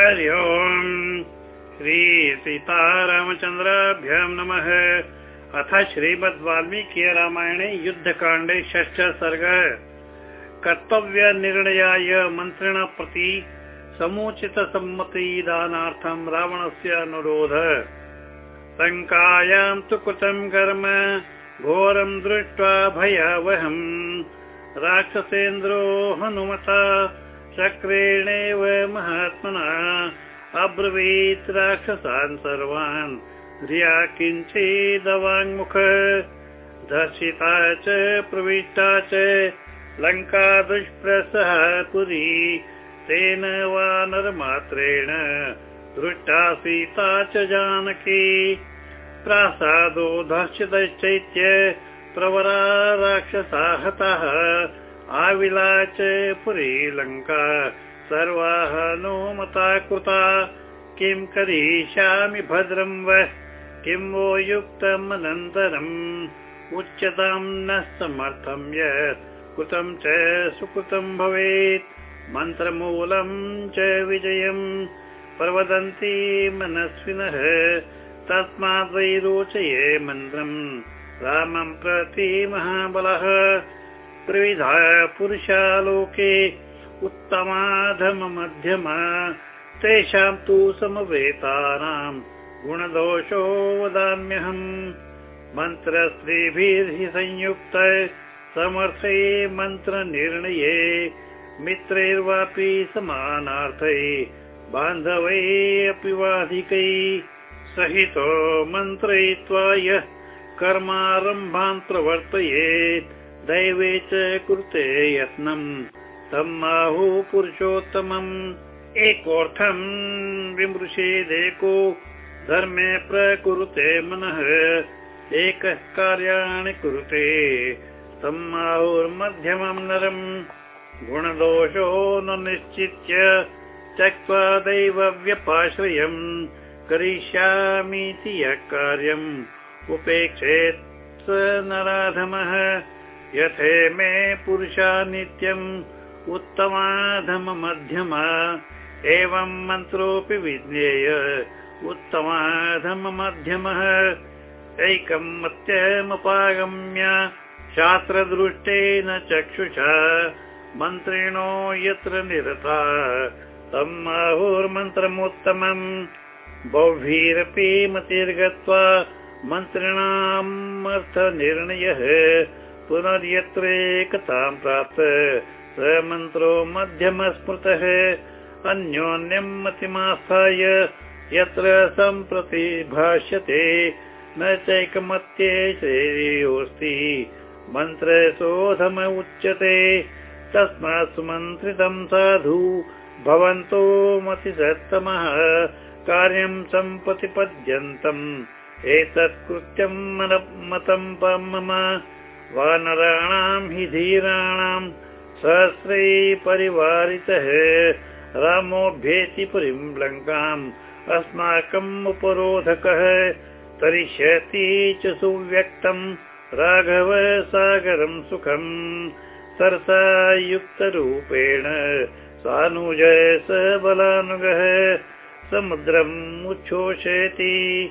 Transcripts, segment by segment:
हरि ओम्। श्रीसीतारामचन्द्राभ्यां नमः। अथ श्रीमद् वाल्मीकि रामायणे युद्धकाण्डे षष्ठ सर्ग। कर्तव्यनिर्णयाय मन्त्रिण प्रति समुचितसम्मतिदानार्थं रावणस्य अनुरोध। शङ्कायां तु कृतं कर्म घोरं दृष्ट्वा भयावहम्। राक्षसेन्द्रो हनुमता चक्रेणेव महात्मना अब्रवीत् राक्षसान् सर्वान्। धिया किञ्चिदवाङ्मुख। दर्शिता च प्रविष्टा च लङ्का दुष्प्रसः पुरी तेन वानरमात्रेण दृष्टा सीता च जानकी। प्रासादो दर्शितश्चैत्य प्रवरा राक्षसा हतः आविलाच पुरी लङ्का सर्वाः नो मता कृता। किं करिष्यामि भद्रं वः? किं वो युक्तम् अनन्तरम्? उच्यतां न समर्थं यत् कृतं च सुकृतं भवेत्। मन्त्रमूलं च विजयम्। प्रवदन्ति मनस्विनः तस्माद् रोचये मन्त्रम्। रामं प्रति महाबलः त्रिविधा पुरुषालोके उत्तमाधमध्यमा तेषां तु समवेतानां गुणदोषो वदाम्यहम्। मन्त्रस्त्रीभिः संयुक्त समर्थे मन्त्रनिर्णये मित्रैर्वापि समानार्थै बान्धवै अपि वाधिकै। सहितो मन्त्रयित्वा यः कर्मारम्भान् प्रवर्तयेत् दैवे च कृते यत्नम् तम् आहु पुरुषोत्तमम्। एकोऽर्थम् विमृशेदेको धर्मे प्रकुरुते मनः। एकः कार्याणि कुरुते। तम् आहुर्मध्यमम् नरम्। गुणदोषो न निश्चित्य त्यक्त्वा दैवव्यपाश्रयम्। करिष्यामीति यः कार्यम्। उपेक्षेत् स नराधमः यथे मे पुरुषा नित्यम् उत्तमाधममध्यमा। एवं मन्त्रोऽपि विज्ञेय उत्तमाधममध्यमः। एकम् मत्यमुपागम्य शास्त्रदृष्टेन चक्षुषा। मन्त्रिणो यत्र निरता तम् आहुर्मन्त्रमुत्तमम्। बहुभिरपि मतिर्गत्वा मन्त्रिणाम् अर्थनिर्णयः पुनर्यत्रेकतां प्राप्त। स मन्त्रो मध्यमस्मृतः। अन्योन्यं मतिमास्थाय यत्र सम्प्रति भाष्यते न चैकमत्ये श्रेयोऽस्ति। मन्त्रशोधम उच्यते। तस्मात् सुमन्त्रितं साधु भवन्तो मतिसत्तमः। कार्यं सम्प्रतिपद्यन्तम्। एतत् कृत्यं मतं मम वानराणां हि धीराणां सहस्रै परिवारितः। रामोऽभ्येति पुरीं लङ्काम् अस्माकम् उपरोधकः। तरिष्यति च सुव्यक्तम् राघव सागरं सुखम्। सरसायुक्तरूपेण सानुजय स बलानुगः। समुद्रम् उच्छोषयति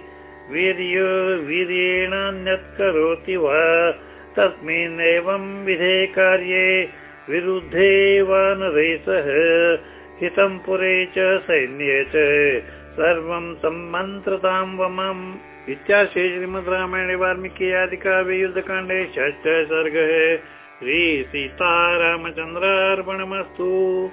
वीर्य वीर्येणान्यत् करोति वा तस्मिन् एवं विधे कार्ये विरुद्धे वानरै सह हितं पुरे च सैन्ये च। सर्वं सम्मन्त्रतां वमम्। इत्याशे श्रीमद् रामायणे वाल्मीकि आदिकाव्ये युद्धकाण्डे षष्ठ सर्गः। श्रीसीतारामचन्द्रार्पणमस्तु